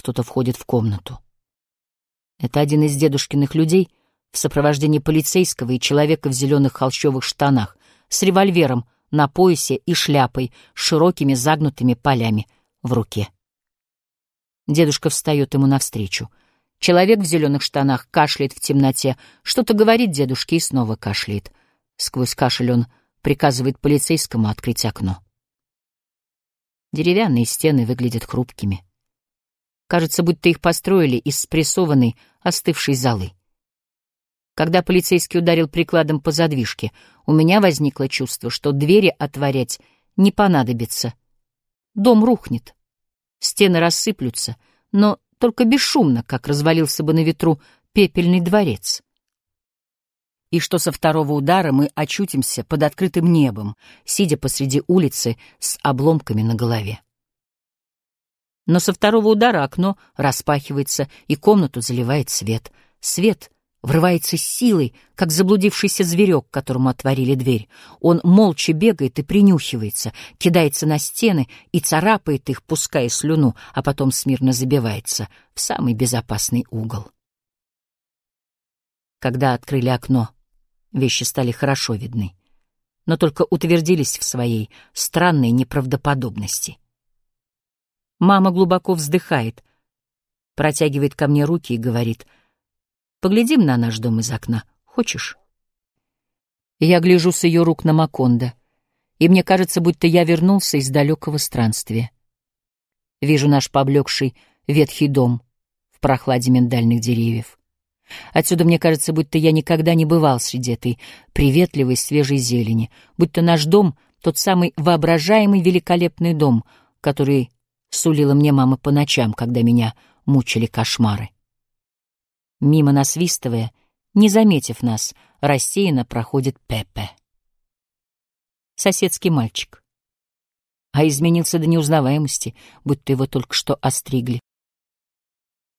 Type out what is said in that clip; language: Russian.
Кто-то входит в комнату. Это один из дедушкиных людей в сопровождении полицейского и человека в зеленых холщовых штанах с револьвером на поясе и шляпой с широкими загнутыми полями в руке. Дедушка встает ему навстречу. Человек в зеленых штанах кашляет в темноте, что-то говорит дедушке и снова кашляет. Сквозь кашель он приказывает полицейскому открыть окно. Деревянные стены выглядят хрупкими. Кажется, будто их построили из спрессованной, остывшей золы. Когда полицейский ударил прикладом по задвижке, у меня возникло чувство, что двери отворять не понадобится. Дом рухнет, стены рассыплются, но только бесшумно, как развалился бы на ветру пепельный дворец. И что со второго удара мы очутимся под открытым небом, сидя посреди улицы с обломками на голове. Но со второго удара окно распахивается, и комнату заливает свет. Свет врывается силой, как заблудившийся зверек, которому отворили дверь. Он молча бегает и принюхивается, кидается на стены и царапает их, пуская слюну, а потом смирно забивается в самый безопасный угол. Когда открыли окно, вещи стали хорошо видны, но только утвердились в своей странной неправдоподобности. Мама глубоко вздыхает, протягивает ко мне руки и говорит, «Поглядим на наш дом из окна. Хочешь?» Я гляжу с ее рук на Макондо, и мне кажется, будто я вернулся из далекого странствия. Вижу наш поблекший ветхий дом в прохладе миндальных деревьев. Отсюда мне кажется, будто я никогда не бывал среди этой приветливой свежей зелени, будто наш дом — тот самый воображаемый великолепный дом, который сулила мне мама по ночам, когда меня мучили кошмары. Мимо насвистывая, не заметив нас, рассеянно проходит Пепе. Соседский мальчик. А изменился до неузнаваемости, будто его только что остригли.